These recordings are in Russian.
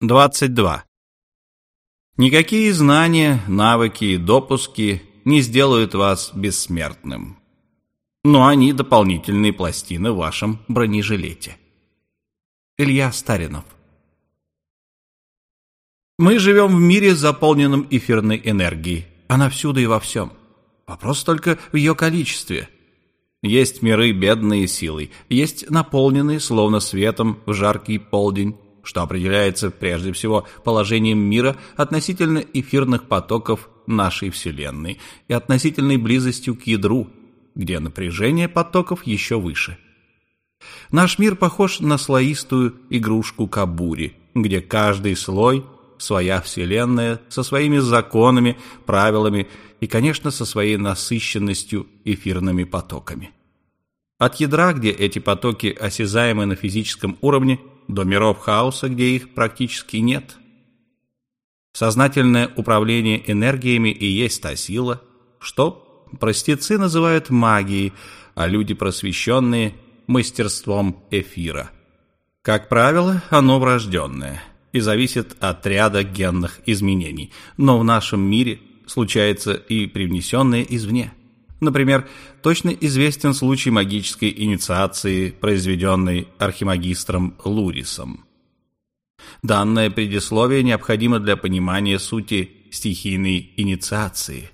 22. Никакие знания, навыки и допуски не сделают вас бессмертным. Но они дополнительные пластины в вашем бронежилете. Илья Старинов Мы живем в мире, заполненном эфирной энергией. Она всюду и во всем. Вопрос только в ее количестве. Есть миры, бедные силой, есть наполненные, словно светом, в жаркий полдень, что определяется прежде всего положением мира относительно эфирных потоков нашей Вселенной и относительной близостью к ядру, где напряжение потоков еще выше. Наш мир похож на слоистую игрушку кабури, где каждый слой – своя Вселенная со своими законами, правилами и, конечно, со своей насыщенностью эфирными потоками. От ядра, где эти потоки осязаемы на физическом уровне – до миров хаоса, где их практически нет. Сознательное управление энергиями и есть та сила, что простецы называют магией, а люди просвещенные – мастерством эфира. Как правило, оно врожденное и зависит от ряда генных изменений, но в нашем мире случается и привнесенное извне – Например, точно известен случай магической инициации, произведенной архимагистром Лурисом. Данное предисловие необходимо для понимания сути стихийной инициации,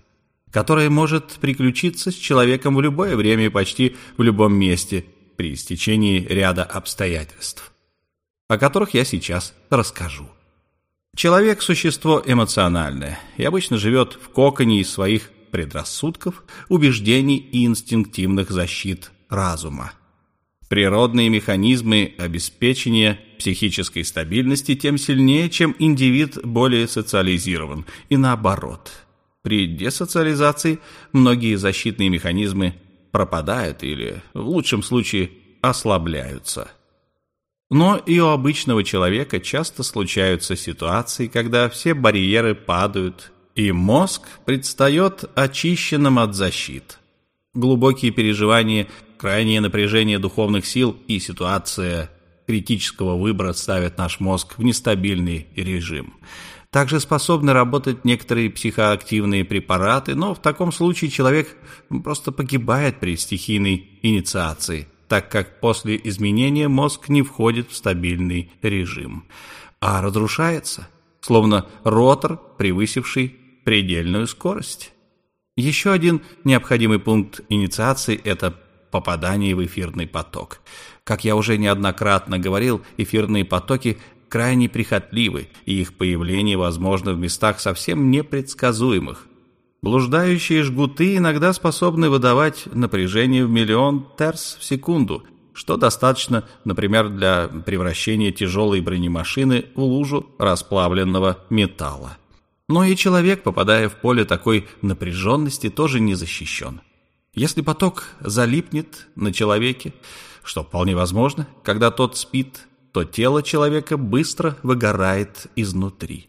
которая может приключиться с человеком в любое время и почти в любом месте при стечении ряда обстоятельств, о которых я сейчас расскажу. Человек – существо эмоциональное и обычно живет в коконе из своих предрассудков, убеждений и инстинктивных защит разума. Природные механизмы обеспечения психической стабильности тем сильнее, чем индивид более социализирован, и наоборот. При десоциализации многие защитные механизмы пропадают или, в лучшем случае, ослабляются. Но и у обычного человека часто случаются ситуации, когда все барьеры падают и мозг предстает очищенным от защит. Глубокие переживания, крайнее напряжение духовных сил и ситуация критического выбора ставят наш мозг в нестабильный режим. Также способны работать некоторые психоактивные препараты, но в таком случае человек просто погибает при стихийной инициации, так как после изменения мозг не входит в стабильный режим, а разрушается, словно ротор, превысивший предельную скорость. Еще один необходимый пункт инициации – это попадание в эфирный поток. Как я уже неоднократно говорил, эфирные потоки крайне прихотливы, и их появление возможно в местах совсем непредсказуемых. Блуждающие жгуты иногда способны выдавать напряжение в миллион терс в секунду, что достаточно, например, для превращения тяжелой бронемашины в лужу расплавленного металла. Но и человек, попадая в поле такой напряженности, тоже не защищен. Если поток залипнет на человеке, что вполне возможно, когда тот спит, то тело человека быстро выгорает изнутри.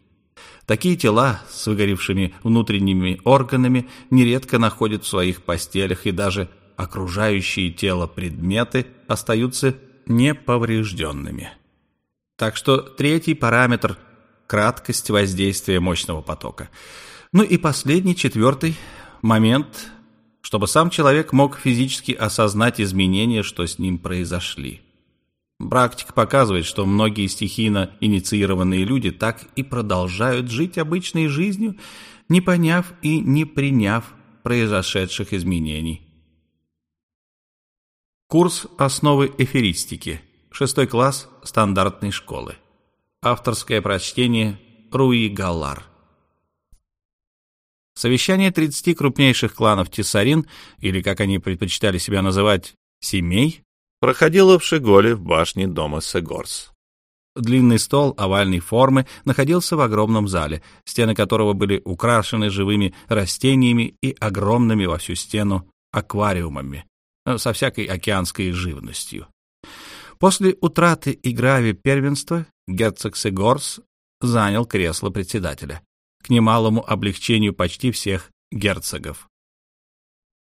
Такие тела с выгоревшими внутренними органами нередко находят в своих постелях, и даже окружающие тело предметы остаются неповрежденными. Так что третий параметр краткость воздействия мощного потока. Ну и последний, четвертый момент, чтобы сам человек мог физически осознать изменения, что с ним произошли. Практика показывает, что многие стихийно инициированные люди так и продолжают жить обычной жизнью, не поняв и не приняв произошедших изменений. Курс «Основы эфиристики». Шестой класс стандартной школы. Авторское прочтение Руи Галлар. Совещание 30 крупнейших кланов Тесарин, или, как они предпочитали себя называть, семей, проходило в Шиголе в башне дома Сегорс. Длинный стол овальной формы находился в огромном зале, стены которого были украшены живыми растениями и огромными во всю стену аквариумами со всякой океанской живностью. После утраты Играви первенства герцог Сегорс занял кресло председателя, к немалому облегчению почти всех герцогов.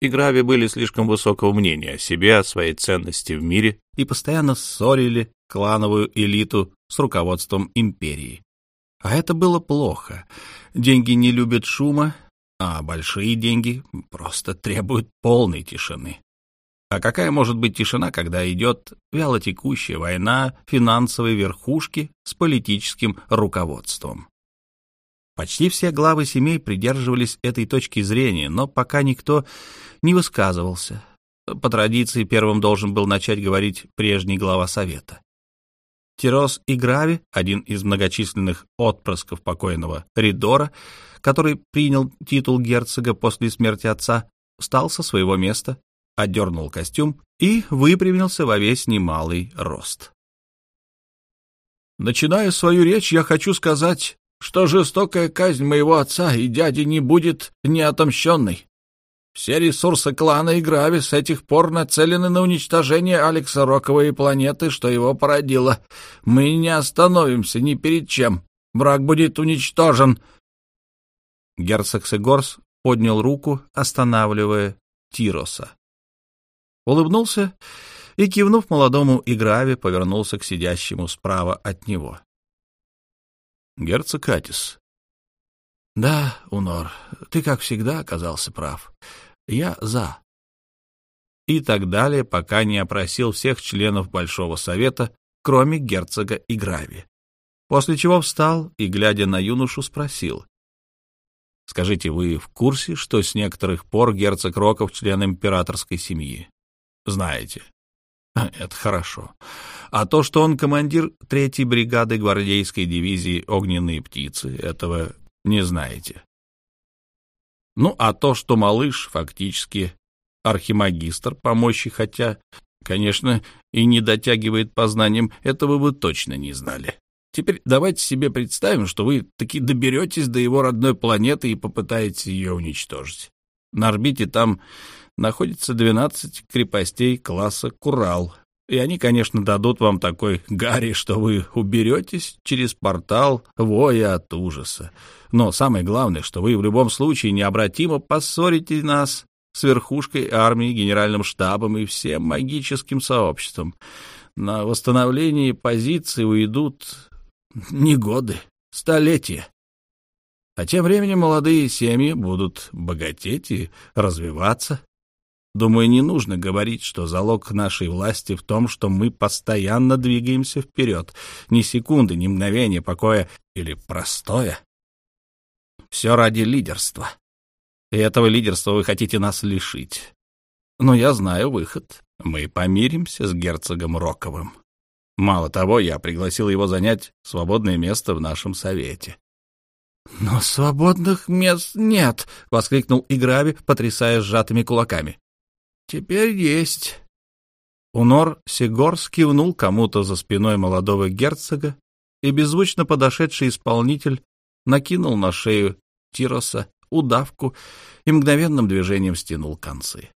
Играви были слишком высокого мнения о себе, о своей ценности в мире и постоянно ссорили клановую элиту с руководством империи. А это было плохо. Деньги не любят шума, а большие деньги просто требуют полной тишины. А какая может быть тишина, когда идет вялотекущая война финансовой верхушки с политическим руководством? Почти все главы семей придерживались этой точки зрения, но пока никто не высказывался. По традиции первым должен был начать говорить прежний глава совета. Тирос и Грави, один из многочисленных отпрысков покойного Ридора, который принял титул герцога после смерти отца, встал со своего места, одернул костюм и выпрямился во весь немалый рост. «Начиная свою речь, я хочу сказать, что жестокая казнь моего отца и дяди не будет неотомщенной. Все ресурсы клана и Грави с этих пор нацелены на уничтожение Алекса Рокова и планеты, что его породило. Мы не остановимся ни перед чем. Враг будет уничтожен. Герцог Сегорс поднял руку, останавливая Тироса. Улыбнулся и, кивнув молодому Играве, повернулся к сидящему справа от него. — Герцог Атис. — Да, Унор, ты, как всегда, оказался прав. Я за. И так далее, пока не опросил всех членов Большого Совета, кроме герцога и Грави. После чего встал и, глядя на юношу, спросил. «Скажите, вы в курсе, что с некоторых пор герцог Роков член императорской семьи?» «Знаете». «Это хорошо. А то, что он командир третьей бригады гвардейской дивизии «Огненные птицы», этого не знаете?» Ну, а то, что малыш фактически архимагистр по мощи, хотя, конечно, и не дотягивает по знаниям, этого вы точно не знали. Теперь давайте себе представим, что вы таки доберетесь до его родной планеты и попытаетесь ее уничтожить. На орбите там находится 12 крепостей класса «Курал», и они, конечно, дадут вам такой гарри, что вы уберетесь через портал, воя от ужаса. Но самое главное, что вы в любом случае необратимо поссорите нас с верхушкой армии, генеральным штабом и всем магическим сообществом. На восстановление позиции уйдут не годы, столетия. А тем временем молодые семьи будут богатеть и развиваться. Думаю, не нужно говорить, что залог нашей власти в том, что мы постоянно двигаемся вперед. Ни секунды, ни мгновения покоя или простое. Все ради лидерства. И этого лидерства вы хотите нас лишить. Но я знаю выход. Мы помиримся с герцогом Роковым. Мало того, я пригласил его занять свободное место в нашем совете. — Но свободных мест нет! — воскликнул Играви, потрясая сжатыми кулаками. Теперь есть. Унор Сигор скивнул кому-то за спиной молодого герцога, и беззвучно подошедший исполнитель накинул на шею Тироса удавку и мгновенным движением стянул концы.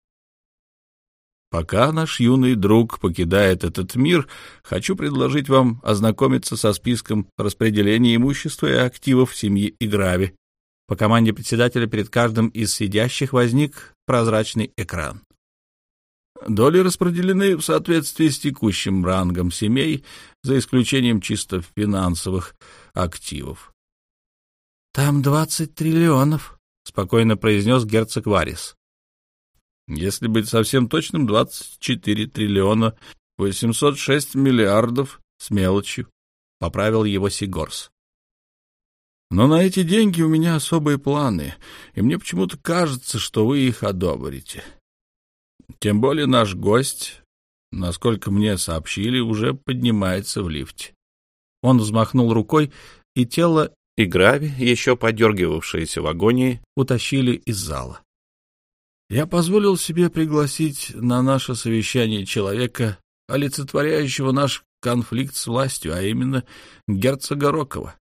Пока наш юный друг покидает этот мир, хочу предложить вам ознакомиться со списком распределения имущества и активов семьи Играви. По команде председателя перед каждым из сидящих возник прозрачный экран. Доли распределены в соответствии с текущим рангом семей, за исключением чисто финансовых активов. — Там двадцать триллионов, — спокойно произнес герцог Варис. — Если быть совсем точным, двадцать четыре триллиона восемьсот шесть миллиардов с мелочью, — поправил его Сигорс. Но на эти деньги у меня особые планы, и мне почему-то кажется, что вы их одобрите. — тем более наш гость, насколько мне сообщили, уже поднимается в лифте. Он взмахнул рукой, и тело и Грави, еще подергивавшиеся в агонии, утащили из зала. Я позволил себе пригласить на наше совещание человека, олицетворяющего наш конфликт с властью, а именно герцога Рокова.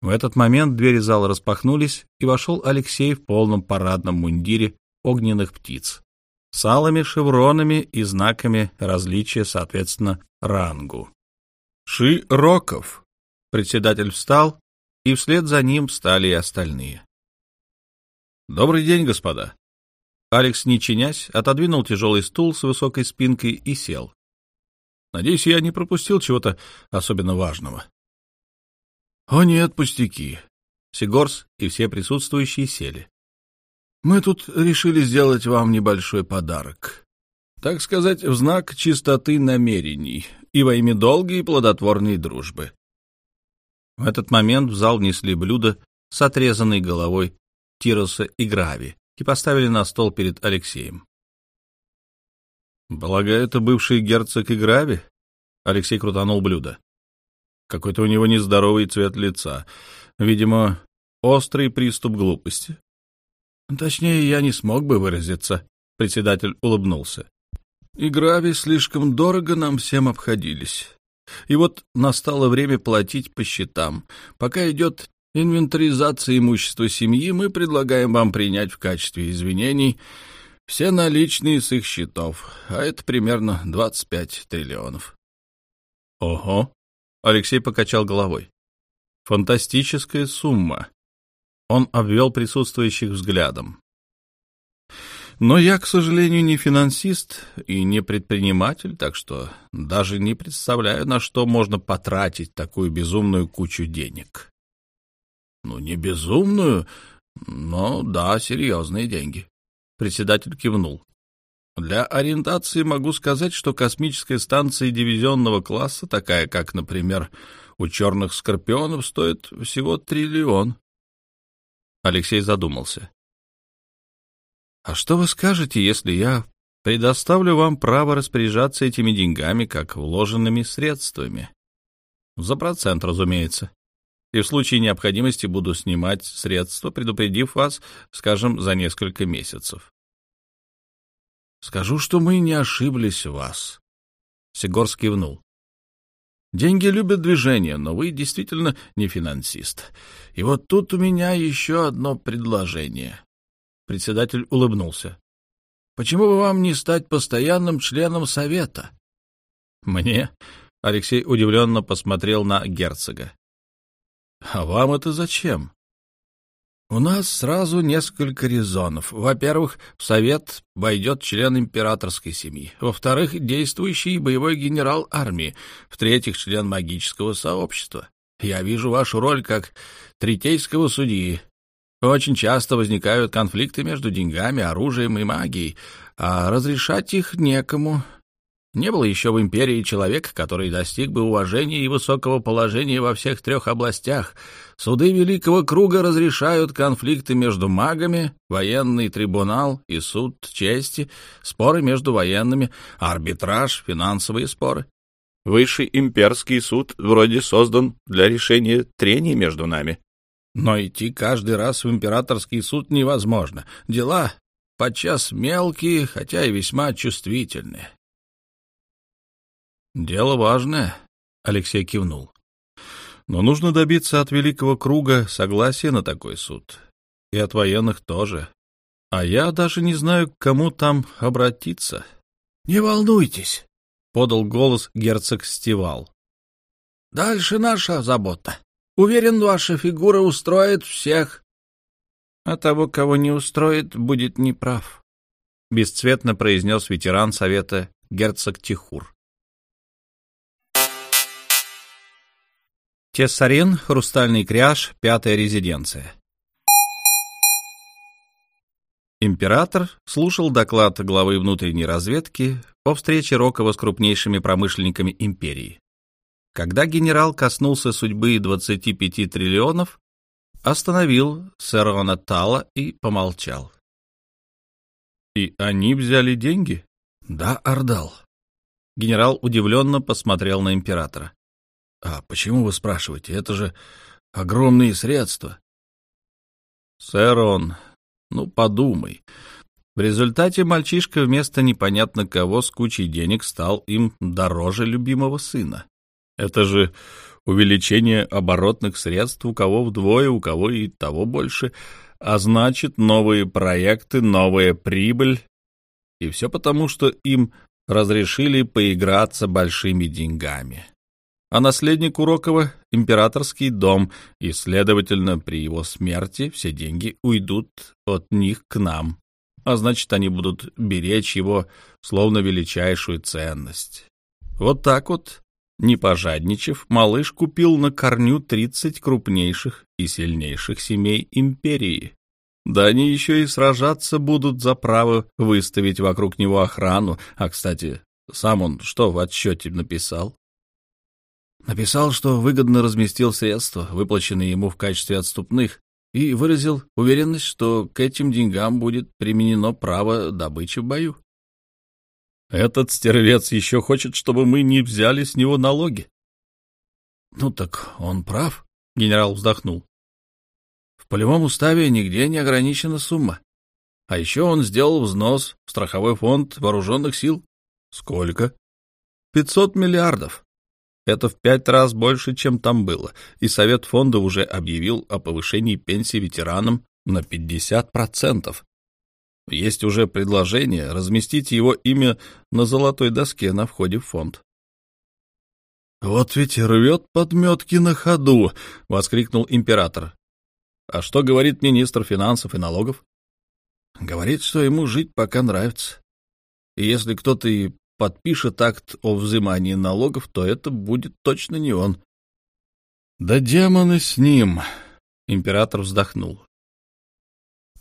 В этот момент двери зала распахнулись, и вошел Алексей в полном парадном мундире огненных птиц с алыми шевронами и знаками различия, соответственно, рангу. «Ши Роков!» Председатель встал, и вслед за ним встали и остальные. «Добрый день, господа!» Алекс, не чинясь, отодвинул тяжелый стул с высокой спинкой и сел. «Надеюсь, я не пропустил чего-то особенно важного». «О нет, пустяки!» Сигорс и все присутствующие сели. «Мы тут решили сделать вам небольшой подарок. Так сказать, в знак чистоты намерений и во имя долгой и плодотворной дружбы». В этот момент в зал несли блюдо с отрезанной головой Тироса и Грави и поставили на стол перед Алексеем. «Полагаю, это бывший герцог и Грави?» Алексей крутанул блюдо. Какой-то у него нездоровый цвет лица. Видимо, острый приступ глупости. Точнее, я не смог бы выразиться. Председатель улыбнулся. И Грави слишком дорого нам всем обходились. И вот настало время платить по счетам. Пока идет инвентаризация имущества семьи, мы предлагаем вам принять в качестве извинений все наличные с их счетов, а это примерно 25 триллионов. Ого, Алексей покачал головой. Фантастическая сумма. Он обвел присутствующих взглядом. Но я, к сожалению, не финансист и не предприниматель, так что даже не представляю, на что можно потратить такую безумную кучу денег. Ну, не безумную, но да, серьезные деньги. Председатель кивнул. Для ориентации могу сказать, что космическая станция дивизионного класса, такая как, например, у черных скорпионов, стоит всего триллион. Алексей задумался. А что вы скажете, если я предоставлю вам право распоряжаться этими деньгами как вложенными средствами? За процент, разумеется. И в случае необходимости буду снимать средства, предупредив вас, скажем, за несколько месяцев. Скажу, что мы не ошиблись в вас. Сигор кивнул. Деньги любят движение, но вы действительно не финансист. И вот тут у меня еще одно предложение. Председатель улыбнулся. Почему бы вам не стать постоянным членом совета? Мне? Алексей удивленно посмотрел на герцога. А вам это зачем? У нас сразу несколько резонов. Во-первых, в Совет войдет член императорской семьи. Во-вторых, действующий боевой генерал армии. В-третьих, член магического сообщества. Я вижу вашу роль как третейского судьи. Очень часто возникают конфликты между деньгами, оружием и магией, а разрешать их некому. Не было еще в империи человека, который достиг бы уважения и высокого положения во всех трех областях. Суды Великого Круга разрешают конфликты между магами, военный трибунал и суд чести, споры между военными, арбитраж, финансовые споры. Высший имперский суд вроде создан для решения трений между нами. Но идти каждый раз в императорский суд невозможно. Дела подчас мелкие, хотя и весьма чувствительные. «Дело важное», — Алексей кивнул. «Но нужно добиться от Великого Круга согласия на такой суд. И от военных тоже. А я даже не знаю, к кому там обратиться». «Не волнуйтесь», — подал голос герцог Стивал. «Дальше наша забота. Уверен, ваша фигура устроит всех». «А того, кого не устроит, будет неправ», — бесцветно произнес ветеран совета герцог Тихур. Тессарин, Хрустальный кряж, пятая резиденция. Император слушал доклад главы внутренней разведки о встрече Рокова с крупнейшими промышленниками империи. Когда генерал коснулся судьбы 25 триллионов, остановил Серона Тала и помолчал. «И они взяли деньги?» «Да, Ордал». Генерал удивленно посмотрел на императора. А почему вы спрашиваете? Это же огромные средства. Сэр он, ну подумай. В результате мальчишка вместо непонятно кого с кучей денег стал им дороже любимого сына. Это же увеличение оборотных средств у кого вдвое, у кого и того больше, а значит, новые проекты, новая прибыль. И все потому, что им разрешили поиграться большими деньгами а наследник Урокова — императорский дом, и, следовательно, при его смерти все деньги уйдут от них к нам, а значит, они будут беречь его словно величайшую ценность. Вот так вот Не пожадничав, малыш купил на корню 30 крупнейших и сильнейших семей империи. Да они еще и сражаться будут за право выставить вокруг него охрану. А, кстати, сам он что в отчете написал? Написал, что выгодно разместил средства, выплаченные ему в качестве отступных, и выразил уверенность, что к этим деньгам будет применено право добычи в бою. Этот стервец еще хочет, чтобы мы не взяли с него налоги. — Ну так он прав, — генерал вздохнул. В полевом уставе нигде не ограничена сумма. А еще он сделал взнос в страховой фонд вооруженных сил. Сколько? Пятьсот миллиардов. Это в пять раз больше, чем там было, и Совет фонда уже объявил о повышении пенсии ветеранам на 50%. Есть уже предложение разместить его имя на золотой доске на входе в фонд. «Вот ведь рвет подметки на ходу!» — воскликнул император. «А что говорит министр финансов и налогов?» «Говорит, что ему жить пока нравится. И если кто-то и подпишет акт о взимании налогов, то это будет точно не он. Да демоны с ним, император вздохнул.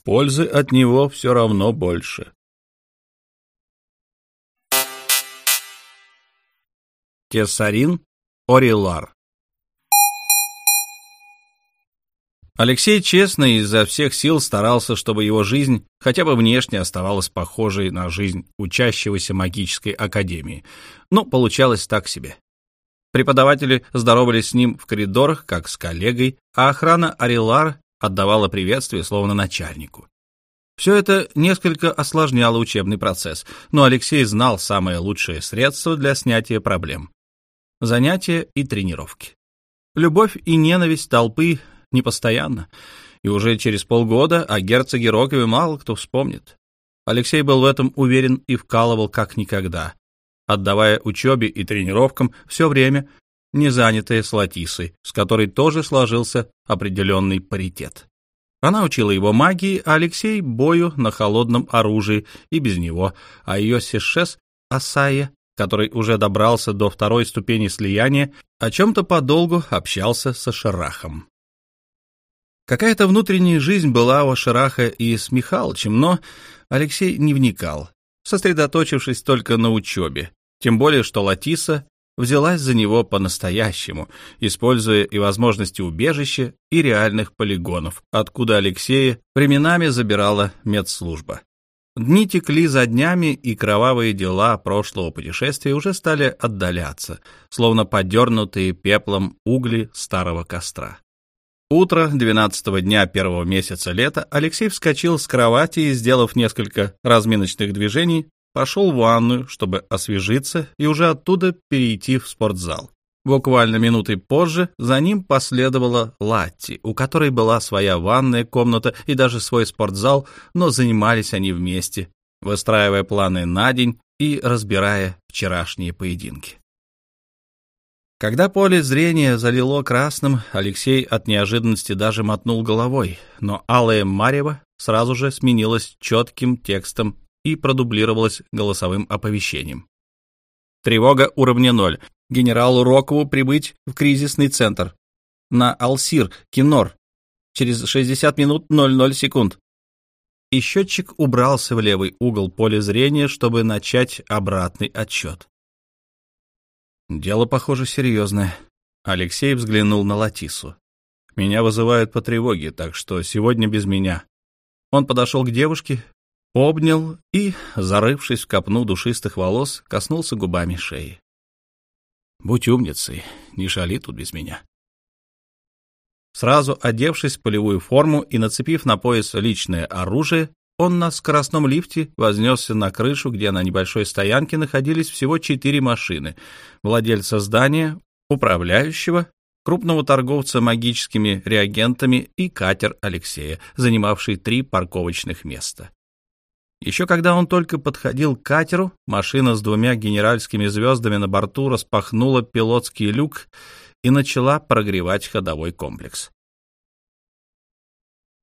Пользы от него все равно больше. Кесарин Орилар Алексей честно изо всех сил старался, чтобы его жизнь хотя бы внешне оставалась похожей на жизнь учащегося магической академии. Но получалось так себе. Преподаватели здоровались с ним в коридорах, как с коллегой, а охрана Арилар отдавала приветствие, словно начальнику. Все это несколько осложняло учебный процесс, но Алексей знал самое лучшее средство для снятия проблем — занятия и тренировки. Любовь и ненависть толпы непостоянно, и уже через полгода о герцоге Рокове мало кто вспомнит. Алексей был в этом уверен и вкалывал как никогда, отдавая учебе и тренировкам все время, не занятое с Латисой, с которой тоже сложился определенный паритет. Она учила его магии, а Алексей — бою на холодном оружии и без него, а ее сешес — Асая, который уже добрался до второй ступени слияния, о чем-то подолгу общался со Шарахом. Какая-то внутренняя жизнь была у Шараха и с Михалычем, но Алексей не вникал, сосредоточившись только на учебе. Тем более, что Латиса взялась за него по-настоящему, используя и возможности убежища, и реальных полигонов, откуда Алексея временами забирала медслужба. Дни текли за днями, и кровавые дела прошлого путешествия уже стали отдаляться, словно подернутые пеплом угли старого костра. Утро двенадцатого дня первого месяца лета Алексей вскочил с кровати и, сделав несколько разминочных движений, пошел в ванную, чтобы освежиться и уже оттуда перейти в спортзал. Буквально минуты позже за ним последовала Латти, у которой была своя ванная комната и даже свой спортзал, но занимались они вместе, выстраивая планы на день и разбирая вчерашние поединки. Когда поле зрения залило красным, Алексей от неожиданности даже мотнул головой, но алая марево сразу же сменилась четким текстом и продублировалась голосовым оповещением. Тревога уровня 0. Генералу Рокову прибыть в кризисный центр. На Алсир, Кинор. Через 60 минут 00 секунд. И счетчик убрался в левый угол поля зрения, чтобы начать обратный отсчет. Дело, похоже, серьезное. Алексей взглянул на Латису. Меня вызывают по тревоге, так что сегодня без меня. Он подошел к девушке, обнял и, зарывшись в копну душистых волос, коснулся губами шеи. «Будь умницей, не шали тут без меня». Сразу одевшись в полевую форму и нацепив на пояс личное оружие, он на скоростном лифте вознесся на крышу, где на небольшой стоянке находились всего четыре машины. Владельца здания, управляющего, крупного торговца магическими реагентами и катер Алексея, занимавший три парковочных места. Еще когда он только подходил к катеру, машина с двумя генеральскими звездами на борту распахнула пилотский люк и начала прогревать ходовой комплекс.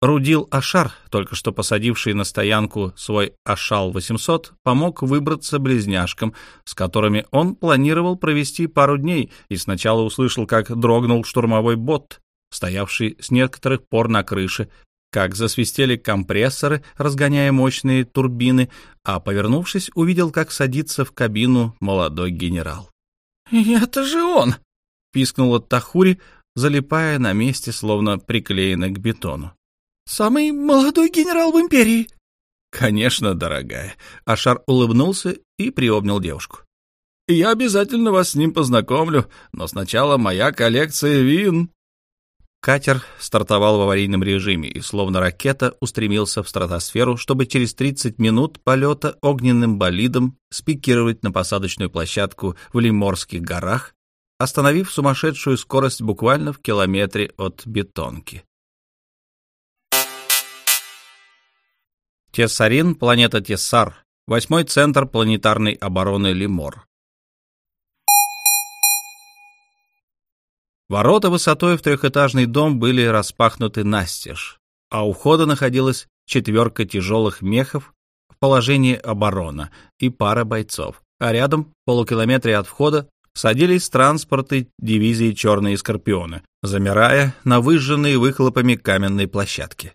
Рудил Ашар, только что посадивший на стоянку свой Ашал-800, помог выбраться близняшкам, с которыми он планировал провести пару дней, и сначала услышал, как дрогнул штурмовой бот, стоявший с некоторых пор на крыше, как засвистели компрессоры, разгоняя мощные турбины, а, повернувшись, увидел, как садится в кабину молодой генерал. «Это же он!» — пискнула Тахури, залипая на месте, словно приклеенной к бетону. «Самый молодой генерал в империи!» «Конечно, дорогая!» — Ашар улыбнулся и приобнял девушку. «Я обязательно вас с ним познакомлю, но сначала моя коллекция вин!» Катер стартовал в аварийном режиме и, словно ракета, устремился в стратосферу, чтобы через 30 минут полета огненным болидом спикировать на посадочную площадку в Лиморских горах, остановив сумасшедшую скорость буквально в километре от бетонки. Тессарин, планета Тессар, восьмой центр планетарной обороны Лимор. Ворота высотой в трехэтажный дом были распахнуты настежь, а у входа находилась четверка тяжелых мехов в положении оборона и пара бойцов, а рядом, в полукилометре от входа, садились транспорты дивизии «Черные скорпионы», замирая на выжженной выхлопами каменной площадке.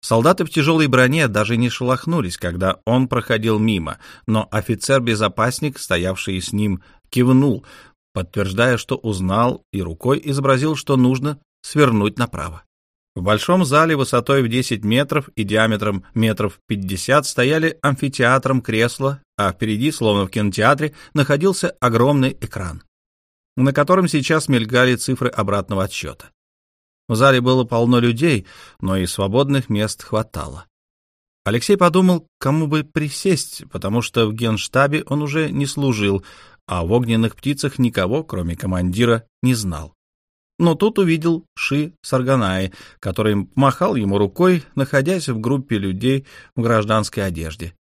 Солдаты в тяжелой броне даже не шелохнулись, когда он проходил мимо, но офицер-безопасник, стоявший с ним, кивнул, подтверждая, что узнал, и рукой изобразил, что нужно свернуть направо. В большом зале высотой в 10 метров и диаметром метров 50 стояли амфитеатром кресла, а впереди, словно в кинотеатре, находился огромный экран, на котором сейчас мелькали цифры обратного отсчета. В зале было полно людей, но и свободных мест хватало. Алексей подумал, кому бы присесть, потому что в генштабе он уже не служил, а в огненных птицах никого, кроме командира, не знал. Но тут увидел Ши Сарганаи, который махал ему рукой, находясь в группе людей в гражданской одежде.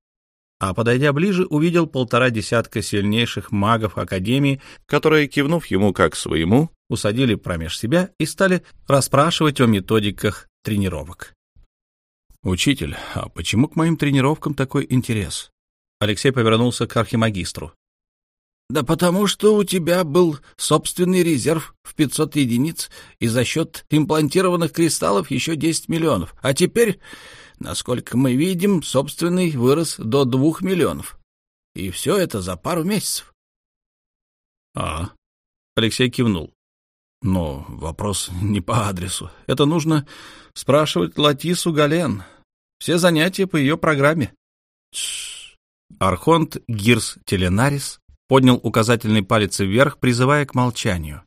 А подойдя ближе, увидел полтора десятка сильнейших магов Академии, которые, кивнув ему как своему, усадили промеж себя и стали расспрашивать о методиках тренировок. «Учитель, а почему к моим тренировкам такой интерес?» Алексей повернулся к архимагистру. Да потому что у тебя был собственный резерв в 500 единиц и за счет имплантированных кристаллов еще 10 миллионов. А теперь, насколько мы видим, собственный вырос до 2 миллионов. И все это за пару месяцев. — А, — Алексей кивнул. — Но вопрос не по адресу. Это нужно спрашивать Латису Гален. Все занятия по ее программе. Архонт Гирс Теленарис поднял указательный палец вверх, призывая к молчанию.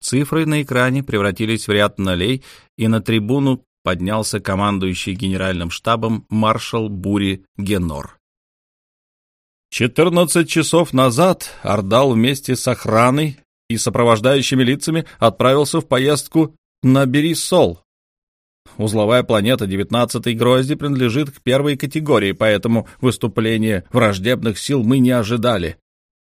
Цифры на экране превратились в ряд нолей, и на трибуну поднялся командующий генеральным штабом маршал Бури Генор. Четырнадцать часов назад Ордал вместе с охраной и сопровождающими лицами отправился в поездку на Берисол. Узловая планета девятнадцатой грозди принадлежит к первой категории, поэтому выступления враждебных сил мы не ожидали.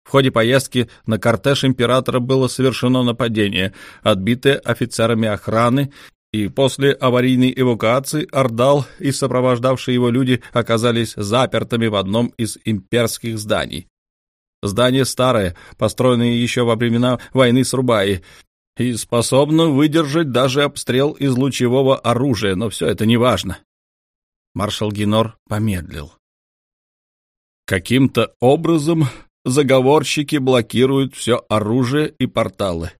В ходе поездки на кортеж императора было совершено нападение, отбитое офицерами охраны, и после аварийной эвакуации Ордал и сопровождавшие его люди оказались запертыми в одном из имперских зданий. Здание старое, построенное еще во времена войны с Рубаи, и способно выдержать даже обстрел из лучевого оружия, но все это неважно. Маршал Генор помедлил. Каким-то образом Заговорщики блокируют все оружие и порталы.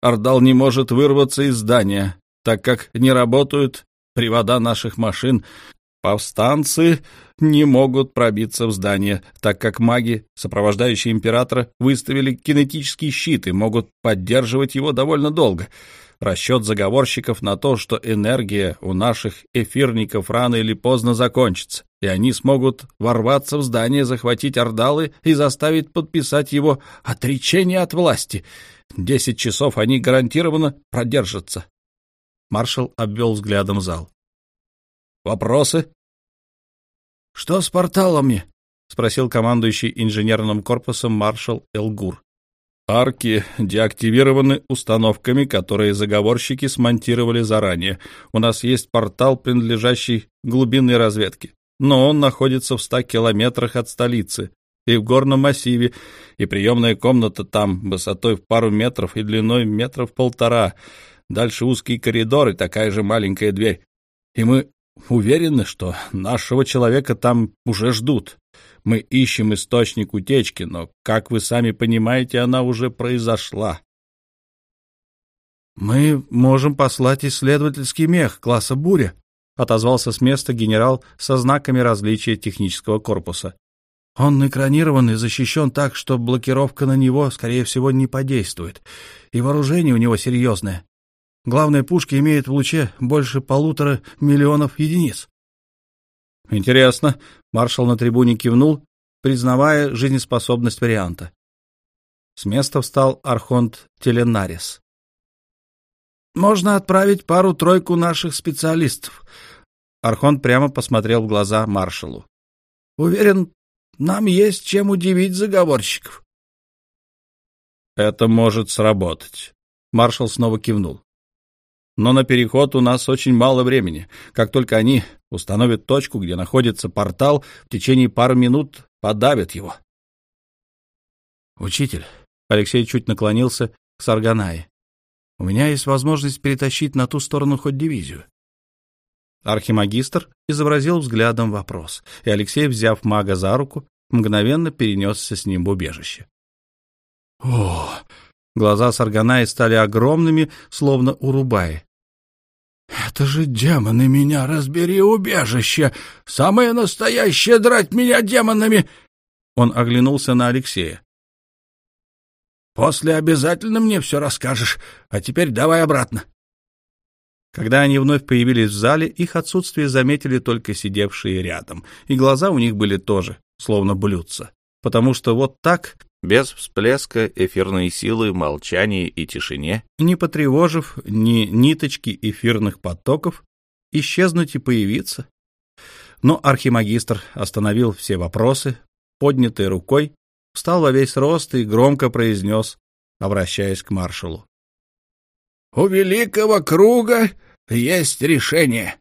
Ордал не может вырваться из здания, так как не работают привода наших машин. Повстанцы не могут пробиться в здание, так как маги, сопровождающие императора, выставили кинетический щит и могут поддерживать его довольно долго. Расчет заговорщиков на то, что энергия у наших эфирников рано или поздно закончится, и они смогут ворваться в здание, захватить ордалы и заставить подписать его отречение от власти. Десять часов они гарантированно продержатся. Маршал обвел взглядом зал. «Вопросы?» «Что с порталами?» — спросил командующий инженерным корпусом маршал Элгур. Арки деактивированы установками, которые заговорщики смонтировали заранее. У нас есть портал, принадлежащий глубинной разведке, но он находится в ста километрах от столицы и в горном массиве, и приемная комната там высотой в пару метров и длиной метров полтора. Дальше узкий коридор и такая же маленькая дверь. И мы уверены, что нашего человека там уже ждут. Мы ищем источник утечки, но, как вы сами понимаете, она уже произошла. «Мы можем послать исследовательский мех класса «Буря», — отозвался с места генерал со знаками различия технического корпуса. «Он экранирован и защищен так, что блокировка на него, скорее всего, не подействует, и вооружение у него серьезное. Главная пушка имеет в луче больше полутора миллионов единиц. Интересно. Маршал на трибуне кивнул, признавая жизнеспособность варианта. С места встал Архонт Теленарис. «Можно отправить пару-тройку наших специалистов». Архонт прямо посмотрел в глаза маршалу. «Уверен, нам есть чем удивить заговорщиков». «Это может сработать», — маршал снова кивнул. Но на переход у нас очень мало времени. Как только они установят точку, где находится портал, в течение пары минут подавят его. «Учитель», — Алексей чуть наклонился к Сарганае, — «у меня есть возможность перетащить на ту сторону хоть дивизию». Архимагистр изобразил взглядом вопрос, и Алексей, взяв мага за руку, мгновенно перенесся с ним в убежище. «О, Глаза Сарганаи стали огромными, словно у Рубаи. «Это же демоны меня разбери убежище! Самое настоящее драть меня демонами!» Он оглянулся на Алексея. «После обязательно мне все расскажешь, а теперь давай обратно». Когда они вновь появились в зале, их отсутствие заметили только сидевшие рядом, и глаза у них были тоже, словно блюдца, потому что вот так без всплеска эфирной силы, молчания и тишине, не потревожив ни ниточки эфирных потоков, исчезнуть и появиться. Но архимагистр остановил все вопросы, поднятой рукой, встал во весь рост и громко произнес, обращаясь к маршалу. — У великого круга есть решение.